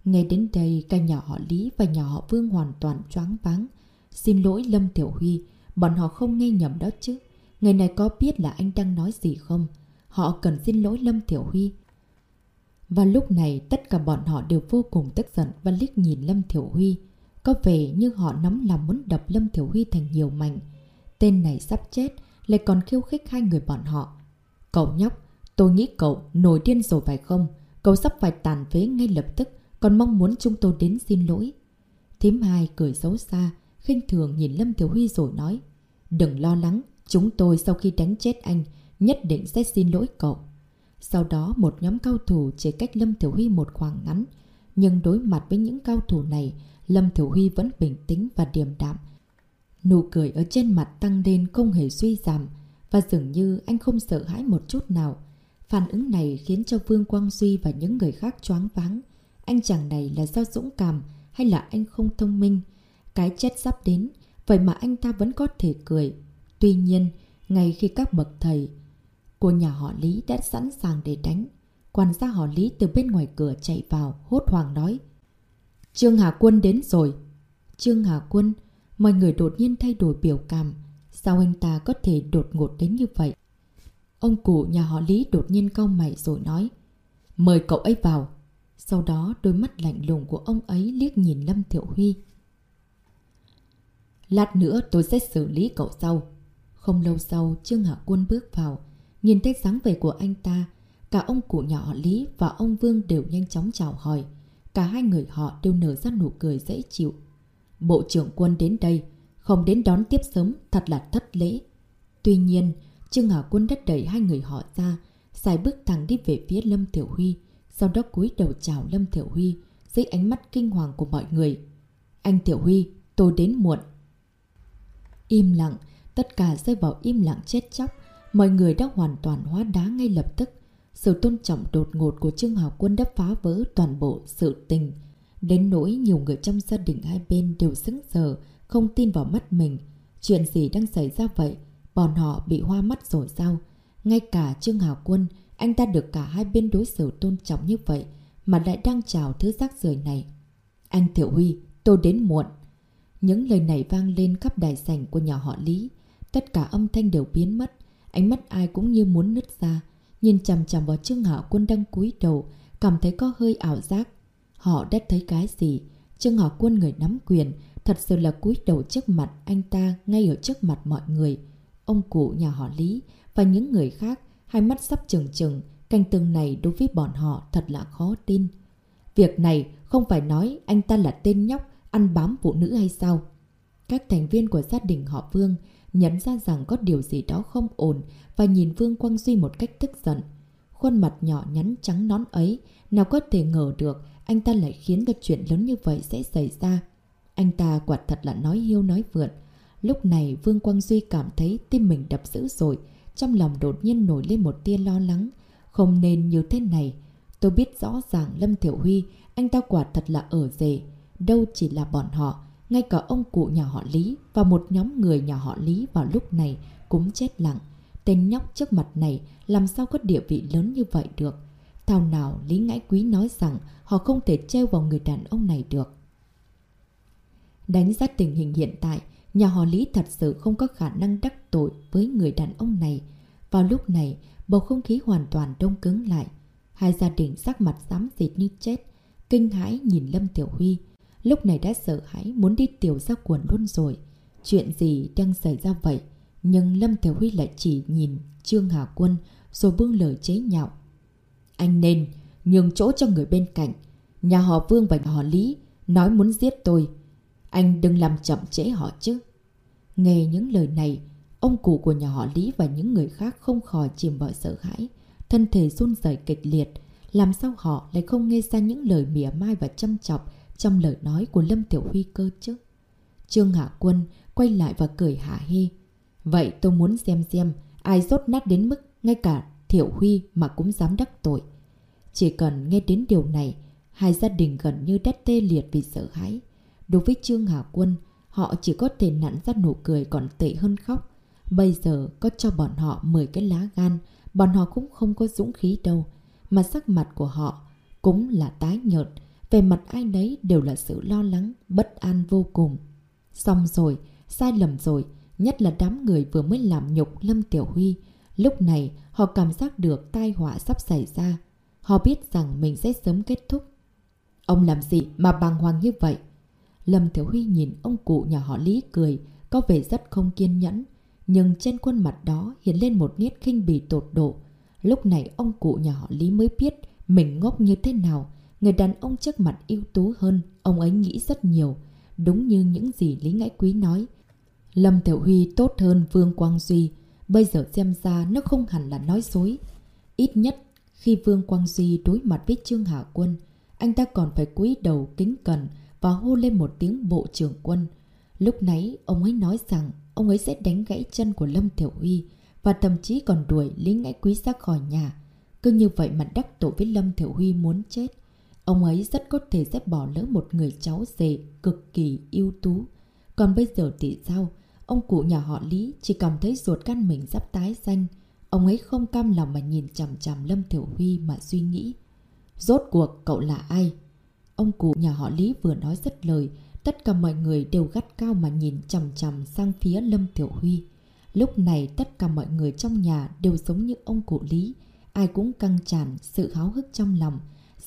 Ngay đến đây, cả nhà họ Lý và nhà họ Vương hoàn toàn choáng váng. Xin lỗi Lâm Tiểu Huy, bọn họ không nghe nhầm đó chứ. Người này có biết là anh đang nói gì không? Họ cần xin lỗi Lâm Tiểu Huy. Và lúc này tất cả bọn họ đều vô cùng tức giận và liếc nhìn Lâm Thiểu Huy. Có vẻ như họ nắm lòng muốn đập Lâm Thiểu Huy thành nhiều mảnh. Tên này sắp chết, lại còn khiêu khích hai người bọn họ. Cậu nhóc, tôi nghĩ cậu nổi điên rồi phải không? Cậu sắp phải tàn phế ngay lập tức, còn mong muốn chúng tôi đến xin lỗi. Thím hai cười xấu xa, khinh thường nhìn Lâm Thiểu Huy rồi nói. Đừng lo lắng, chúng tôi sau khi đánh chết anh, nhất định sẽ xin lỗi cậu. Sau đó một nhóm cao thủ chỉ cách Lâm Thiểu Huy một khoảng ngắn. Nhưng đối mặt với những cao thủ này, Lâm Thiểu Huy vẫn bình tĩnh và điềm đạm. Nụ cười ở trên mặt tăng lên không hề suy giảm và dường như anh không sợ hãi một chút nào. Phản ứng này khiến cho Vương Quang Duy và những người khác choáng váng. Anh chàng này là do dũng cảm hay là anh không thông minh? Cái chết sắp đến, vậy mà anh ta vẫn có thể cười. Tuy nhiên, ngay khi các bậc thầy của nhà họ Lý đã sẵn sàng để đánh, quan gia họ Lý từ bên ngoài cửa chạy vào, hốt hoảng nói. Trương Hà Quân đến rồi. Trương Hà Quân, mọi người đột nhiên thay đổi biểu cảm. Sao anh ta có thể đột ngột đến như vậy? Ông cụ nhà họ Lý đột nhiên cau mày rồi nói. Mời cậu ấy vào. Sau đó đôi mắt lạnh lùng của ông ấy liếc nhìn Lâm Thiệu Huy. Lát nữa tôi sẽ xử lý cậu sau. Không lâu sau, Trương Hạ Quân bước vào. Nhìn thấy dáng vẻ của anh ta, cả ông cụ nhỏ Lý và ông Vương đều nhanh chóng chào hỏi. Cả hai người họ đều nở ra nụ cười dễ chịu. Bộ trưởng quân đến đây, không đến đón tiếp sớm, thật là thất lễ. Tuy nhiên, Trương Hà Quân đã đẩy hai người họ ra, xài bước thẳng đi về phía Lâm Tiểu Huy, sau đó cúi đầu chào Lâm Tiểu Huy dưới ánh mắt kinh hoàng của mọi người. Anh Tiểu Huy, tôi đến muộn. Im lặng, tất cả rơi vào im lặng chết chóc, mọi người đã hoàn toàn hóa đá ngay lập tức. Sự tôn trọng đột ngột của Trương Hào Quân đã phá vỡ toàn bộ sự tình. Đến nỗi nhiều người trong gia đình hai bên đều sững sờ, không tin vào mắt mình. Chuyện gì đang xảy ra vậy? Bọn họ bị hoa mắt rồi sao? Ngay cả Trương Hào Quân, anh ta được cả hai bên đối xử tôn trọng như vậy mà lại đang chào thứ rác rưởi này. Anh thiệu Huy, tôi đến muộn. Những lời này vang lên khắp đài sảnh của nhà họ Lý. Tất cả âm thanh đều biến mất. Ánh mắt ai cũng như muốn nứt ra. Nhìn chằm chằm vào Trương Hạo Quân đang cúi đầu, cảm thấy có hơi ảo giác. Họ đã thấy cái gì? Trương Hạo Quân người nắm quyền, thật sự là cúi đầu trước mặt anh ta ngay ở trước mặt mọi người. Ông cụ nhà họ Lý và những người khác, hai mắt sắp trừng trừng, canh tương này đối với bọn họ thật là khó tin. Việc này không phải nói anh ta là tên nhóc ăn bám phụ nữ hay sao? Các thành viên của gia đình họ Vương nhận ra rằng có điều gì đó không ổn và nhìn Vương Quang Duy một cách tức giận. Khuôn mặt nhỏ nhắn trắng nón ấy, nào có thể ngờ được anh ta lại khiến cái chuyện lớn như vậy sẽ xảy ra. Anh ta quả thật là nói hiêu nói vượn. Lúc này Vương Quang Duy cảm thấy tim mình đập dữ rồi, trong lòng đột nhiên nổi lên một tia lo lắng. Không nên như thế này. Tôi biết rõ ràng Lâm Thiểu Huy, anh ta quả thật là ở rể. Đâu chỉ là bọn họ, ngay cả ông cụ nhà họ Lý và một nhóm người nhà họ Lý vào lúc này cũng chết lặng. Tên nhóc trước mặt này làm sao có địa vị lớn như vậy được. thao nào Lý Ngãi Quý nói rằng họ không thể treo vào người đàn ông này được. Đánh giá tình hình hiện tại, nhà họ Lý thật sự không có khả năng đắc tội với người đàn ông này. Vào lúc này, bầu không khí hoàn toàn đông cứng lại. Hai gia đình sắc mặt xám xịt như chết, kinh hãi nhìn Lâm Tiểu Huy. Lúc này đã sợ hãi muốn đi tiểu ra quần luôn rồi. Chuyện gì đang xảy ra vậy? Nhưng Lâm thiếu Huy lại chỉ nhìn Trương Hà Quân rồi buông lời chế nhạo. Anh nên nhường chỗ cho người bên cạnh. Nhà họ Vương và nhà họ Lý nói muốn giết tôi. Anh đừng làm chậm trễ họ chứ. Nghe những lời này, ông cụ của nhà họ Lý và những người khác không khỏi chìm vào sợ hãi. Thân thể run rẩy kịch liệt. Làm sao họ lại không nghe ra những lời mỉa mai và chăm chọc trong lời nói của Lâm Tiểu Huy cơ chứ? Trương Hạ Quân quay lại và cười hạ hi. Vậy tôi muốn xem xem ai rốt nát đến mức ngay cả Thiểu Huy mà cũng dám đắc tội. Chỉ cần nghe đến điều này, hai gia đình gần như đét tê liệt vì sợ hãi. Đối với Trương Hà Quân, họ chỉ có thể nặn ra nụ cười còn tệ hơn khóc. Bây giờ có cho bọn họ 10 cái lá gan, bọn họ cũng không có dũng khí đâu. Mà sắc mặt của họ cũng là tái nhợt, về mặt ai nấy đều là sự lo lắng, bất an vô cùng. Xong rồi, sai lầm rồi, nhất là đám người vừa mới làm nhục Lâm Tiểu Huy. Lúc này, họ cảm giác được tai họa sắp xảy ra. Họ biết rằng mình sẽ sớm kết thúc. Ông làm gì mà bàng hoàng như vậy? Lâm Tiểu Huy nhìn ông cụ nhà họ Lý cười, có vẻ rất không kiên nhẫn. Nhưng trên khuôn mặt đó hiện lên một nét khinh bỉ tột độ. Lúc này ông cụ nhà họ Lý mới biết mình ngốc như thế nào. Người đàn ông trước mặt ưu tú hơn, ông ấy nghĩ rất nhiều. Đúng như những gì Lý Ngãi Quý nói. Lâm Tiểu Huy tốt hơn Vương Quang Duy. Bây giờ xem ra nó không hẳn là nói dối. Ít nhất khi Vương Quang Duy đối mặt với Trương Hạ Quân, anh ta còn phải cúi đầu kính cẩn và hô lên một tiếng bộ trưởng quân. Lúc nãy, ông ấy nói rằng ông ấy sẽ đánh gãy chân của Lâm Tiểu Huy và thậm chí còn đuổi Lý Ngãi Quý ra khỏi nhà. Cứ như vậy mà đắc tội với Lâm Thiểu Huy muốn chết. Ông ấy rất có thể sẽ bỏ lỡ một người cháu rể cực kỳ ưu tú. Còn bây giờ thì sao? Ông cụ nhà họ Lý chỉ cảm thấy ruột gan mình sắp tái xanh. Ông ấy không cam lòng mà nhìn chằm chằm Lâm Thiểu Huy mà suy nghĩ. Rốt cuộc cậu là ai? Ông cụ nhà họ Lý vừa nói rất lời, tất cả mọi người đều gắt cao mà nhìn chằm chằm sang phía Lâm Tiểu Huy. Lúc này tất cả mọi người trong nhà đều giống như ông cụ Lý, ai cũng căng tràn sự háo hức trong lòng,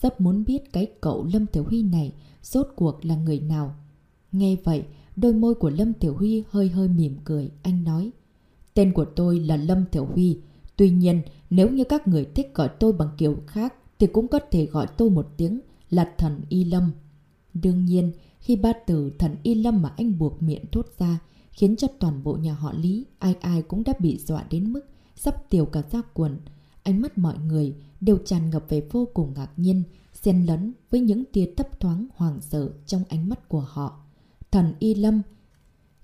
rất muốn biết cái cậu Lâm Tiểu Huy này rốt cuộc là người nào. Nghe vậy, đôi môi của Lâm Tiểu Huy hơi hơi mỉm cười, anh nói. Tên của tôi là Lâm Tiểu Huy, tuy nhiên nếu như các người thích gọi tôi bằng kiểu khác thì cũng có thể gọi tôi một tiếng là thần Y Lâm. Đương nhiên, khi ba từ thần Y Lâm mà anh buộc miệng thốt ra, khiến cho toàn bộ nhà họ Lý, ai ai cũng đã bị dọa đến mức sắp tiểu cả ra quần. Ánh mắt mọi người đều tràn ngập về vô cùng ngạc nhiên, xen lẫn với những tia thấp thoáng hoàng sợ trong ánh mắt của họ. Thần Y Lâm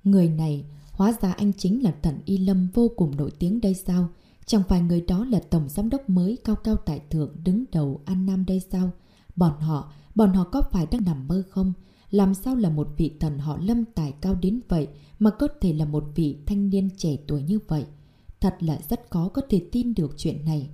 Người này, hóa ra anh chính là thần Y Lâm vô cùng nổi tiếng đây sao? Chẳng phải người đó là tổng giám đốc mới cao cao tại thượng đứng đầu An Nam đây sao? Bọn họ, bọn họ có phải đang nằm mơ không? Làm sao là một vị thần họ lâm tài cao đến vậy mà có thể là một vị thanh niên trẻ tuổi như vậy? Thật là rất khó có thể tin được chuyện này.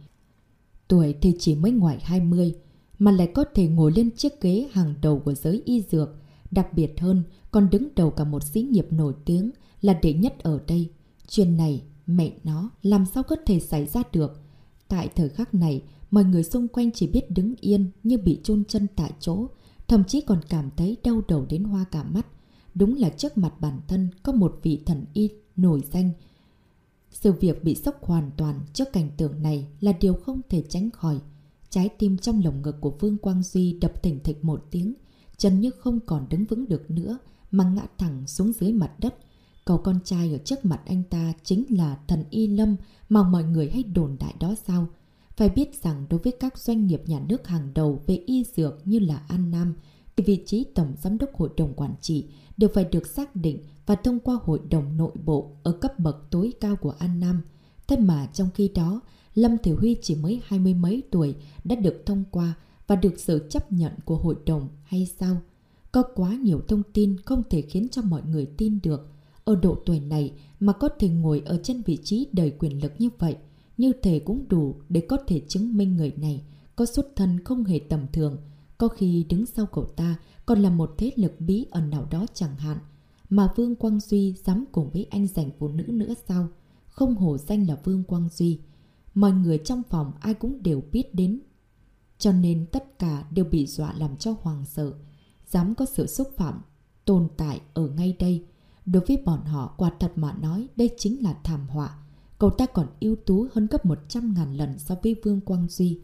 Tuổi thì chỉ mới ngoài 20, mà lại có thể ngồi lên chiếc ghế hàng đầu của giới y dược. Đặc biệt hơn, còn đứng đầu cả một xí nghiệp nổi tiếng là đệ nhất ở đây. Chuyện này, mẹ nó, làm sao có thể xảy ra được? Tại thời khắc này, mọi người xung quanh chỉ biết đứng yên như bị chôn chân tại chỗ, thậm chí còn cảm thấy đau đầu đến hoa cả mắt. Đúng là trước mặt bản thân có một vị thần y nổi danh. Sự việc bị sốc hoàn toàn trước cảnh tượng này là điều không thể tránh khỏi. Trái tim trong lồng ngực của Vương Quang Duy đập thỉnh thịch một tiếng, chân như không còn đứng vững được nữa mà ngã thẳng xuống dưới mặt đất. Cậu con trai ở trước mặt anh ta chính là thần Y Lâm mà mọi người hay đồn đại đó sao? Phải biết rằng đối với các doanh nghiệp nhà nước hàng đầu về y dược như là An Nam, thì vị trí Tổng Giám đốc Hội đồng Quản trị đều phải được xác định và thông qua Hội đồng Nội bộ ở cấp bậc tối cao của An Nam. Thế mà trong khi đó, Lâm Thiểu Huy chỉ mới hai mươi mấy tuổi đã được thông qua và được sự chấp nhận của hội đồng hay sao? Có quá nhiều thông tin không thể khiến cho mọi người tin được. Ở độ tuổi này mà có thể ngồi ở trên vị trí đầy quyền lực như vậy – như thể cũng đủ để có thể chứng minh người này có xuất thân không hề tầm thường, có khi đứng sau cậu ta còn là một thế lực bí ẩn nào đó chẳng hạn. Mà Vương Quang Duy dám cùng với anh giành phụ nữ nữa sao? Không hổ danh là Vương Quang Duy. Mọi người trong phòng ai cũng đều biết đến. Cho nên tất cả đều bị dọa làm cho hoàng sợ. Dám có sự xúc phạm, tồn tại ở ngay đây. Đối với bọn họ, quả thật mà nói đây chính là thảm họa. Cậu ta còn ưu tú hơn gấp 100 ngàn lần so với Vương Quang Duy.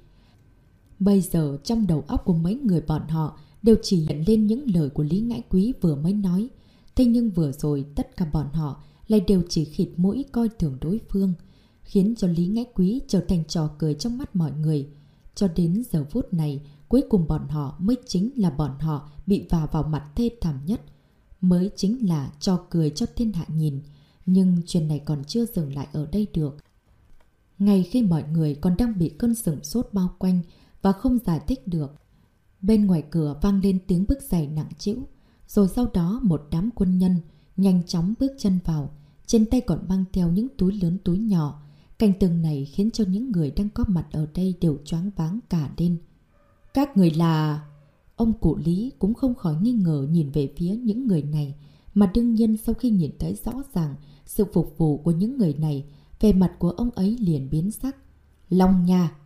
Bây giờ trong đầu óc của mấy người bọn họ đều chỉ hiện lên những lời của Lý Ngãi Quý vừa mới nói. Thế nhưng vừa rồi tất cả bọn họ lại đều chỉ khịt mũi coi thường đối phương, khiến cho Lý Ngãi Quý trở thành trò cười trong mắt mọi người. Cho đến giờ phút này, cuối cùng bọn họ mới chính là bọn họ bị vào vào mặt thê thảm nhất. Mới chính là trò cười cho thiên hạ nhìn. Nhưng chuyện này còn chưa dừng lại ở đây được. Ngay khi mọi người còn đang bị cơn sửng sốt bao quanh và không giải thích được, bên ngoài cửa vang lên tiếng bước giày nặng chịu. Rồi sau đó một đám quân nhân nhanh chóng bước chân vào, trên tay còn mang theo những túi lớn túi nhỏ. Cảnh tượng này khiến cho những người đang có mặt ở đây đều choáng váng cả lên. Các người là... Ông cụ Lý cũng không khỏi nghi ngờ nhìn về phía những người này, mà đương nhiên sau khi nhìn thấy rõ ràng sự phục vụ của những người này, về mặt của ông ấy liền biến sắc. Long Nha!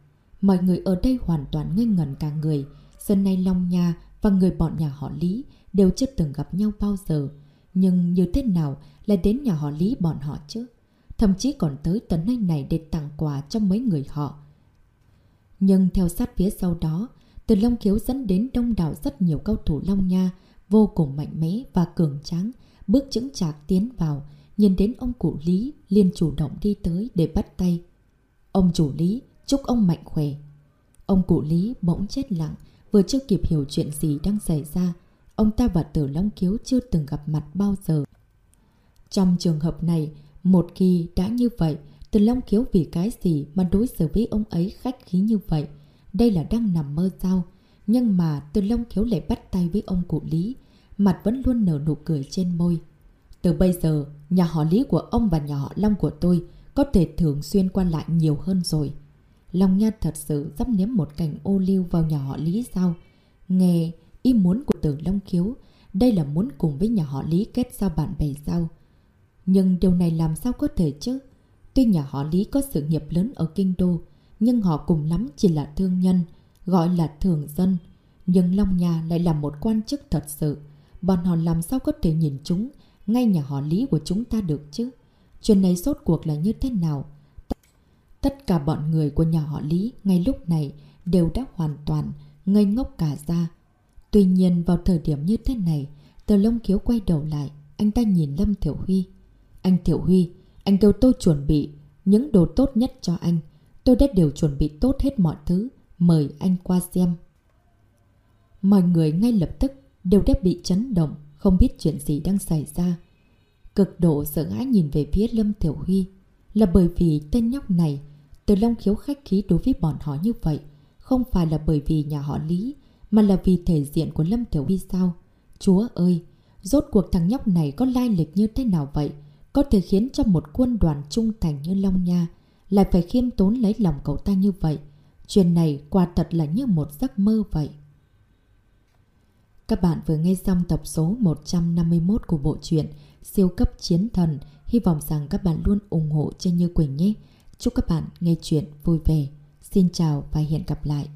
Mọi người ở đây hoàn toàn ngây ngẩn cả người. Giờ nay Long Nha và người bọn nhà họ Lý đều chưa từng gặp nhau bao giờ. Nhưng như thế nào lại đến nhà họ Lý bọn họ chứ? Thậm chí còn tới tấn anh này để tặng quà cho mấy người họ. Nhưng theo sát phía sau đó, từ Long Khiếu dẫn đến đông đảo rất nhiều cao thủ Long Nha, vô cùng mạnh mẽ và cường tráng, bước chững chạc tiến vào, nhìn đến ông cụ Lý liền chủ động đi tới để bắt tay. Ông chủ Lý, chúc ông mạnh khỏe. Ông cụ Lý bỗng chết lặng, vừa chưa kịp hiểu chuyện gì đang xảy ra. Ông ta và Tử Long Kiếu chưa từng gặp mặt bao giờ. Trong trường hợp này, một khi đã như vậy, Tử Long Kiếu vì cái gì mà đối xử với ông ấy khách khí như vậy? Đây là đang nằm mơ sao? Nhưng mà Tử Long Kiếu lại bắt tay với ông cụ Lý, mặt vẫn luôn nở nụ cười trên môi. Từ bây giờ, nhà họ Lý của ông và nhà họ Long của tôi có thể thường xuyên qua lại nhiều hơn rồi. Long Nha thật sự dám nếm một cảnh ô lưu vào nhà họ Lý sao? Nghe ý muốn của tử Long Khiếu, đây là muốn cùng với nhà họ Lý kết giao bạn bè sao? Nhưng điều này làm sao có thể chứ? Tuy nhà họ Lý có sự nghiệp lớn ở Kinh Đô, nhưng họ cùng lắm chỉ là thương nhân, gọi là thường dân. Nhưng Long Nha lại là một quan chức thật sự. Bọn họ làm sao có thể nhìn chúng ngay nhà họ Lý của chúng ta được chứ? Chuyện này sốt cuộc là như thế nào? Tất cả bọn người của nhà họ Lý ngay lúc này đều đã hoàn toàn ngây ngốc cả ra. Tuy nhiên vào thời điểm như thế này, tờ lông khiếu quay đầu lại, anh ta nhìn Lâm Thiểu Huy. Anh Thiểu Huy, anh kêu tôi chuẩn bị những đồ tốt nhất cho anh. Tôi đã đều chuẩn bị tốt hết mọi thứ, mời anh qua xem. Mọi người ngay lập tức đều đã bị chấn động, không biết chuyện gì đang xảy ra. Cực độ sợ hãi nhìn về phía Lâm Thiểu Huy là bởi vì tên nhóc này từ Long Khiếu khách khí đối với bọn họ như vậy, không phải là bởi vì nhà họ Lý, mà là vì thể diện của Lâm Tiểu Huy sao? Chúa ơi! Rốt cuộc thằng nhóc này có lai lịch như thế nào vậy? Có thể khiến cho một quân đoàn trung thành như Long Nha lại phải khiêm tốn lấy lòng cậu ta như vậy. Chuyện này quả thật là như một giấc mơ vậy. Các bạn vừa nghe xong tập số 151 của bộ truyện Siêu cấp chiến thần. Hy vọng rằng các bạn luôn ủng hộ cho Như Quỳnh nhé. Chúc các bạn nghe chuyện vui vẻ. Xin chào và hẹn gặp lại.